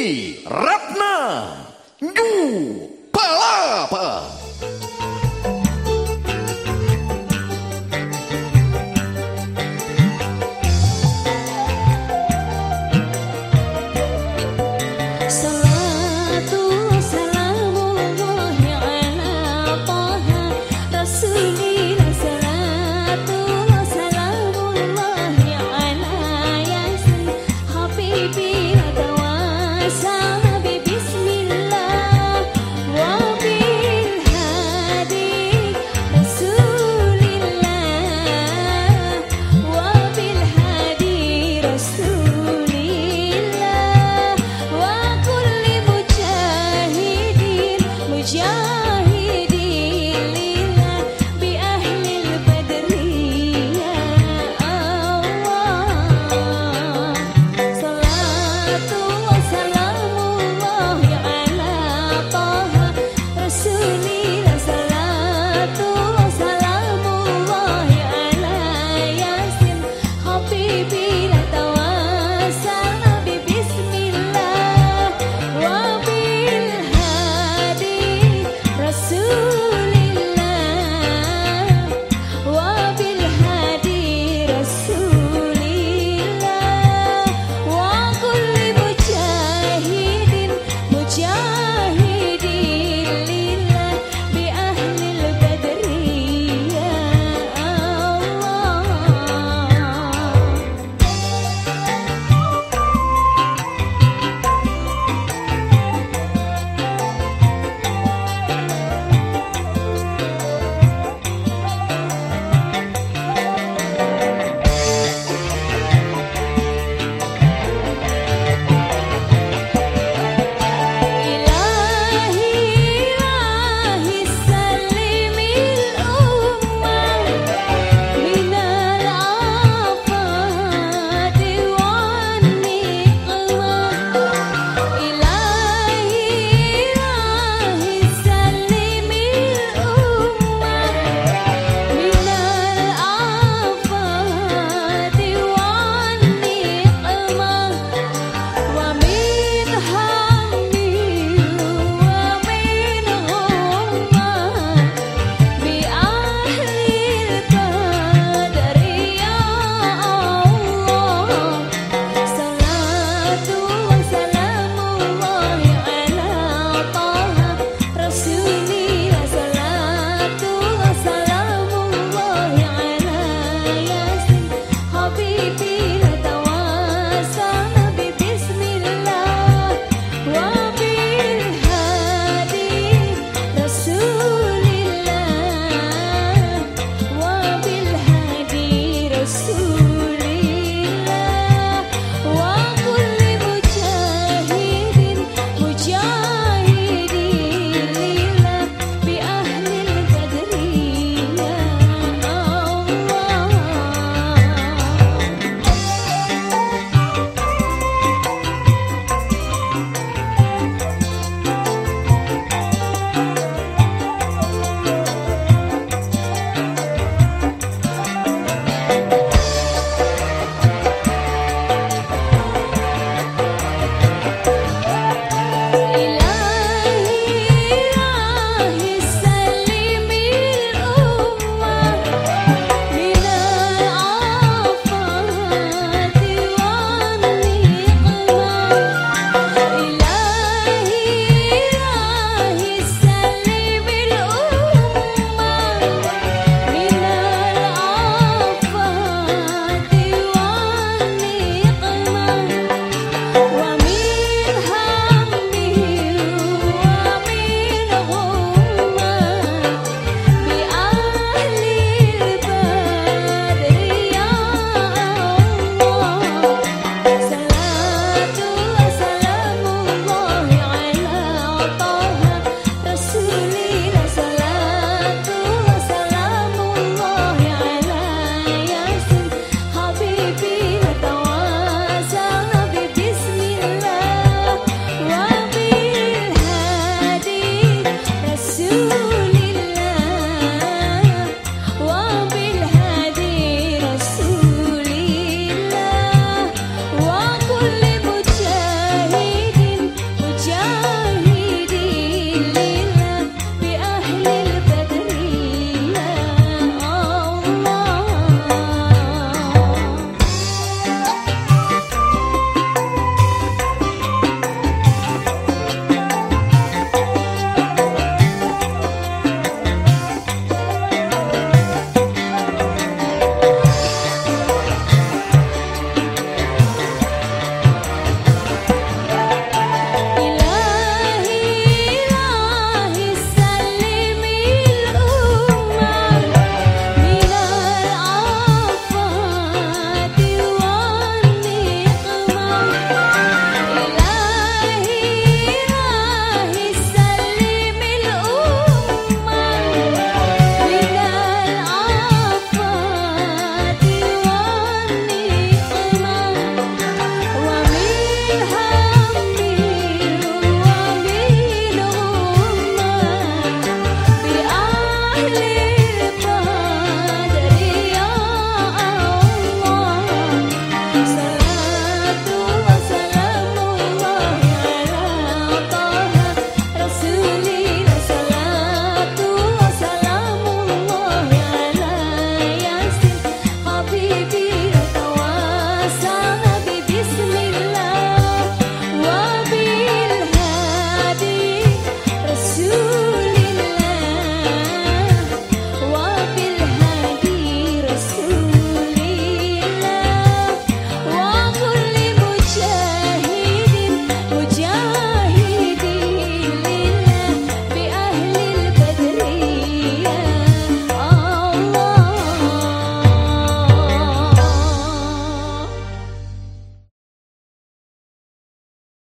Ratna Gu Palapa. Selalu Yeah.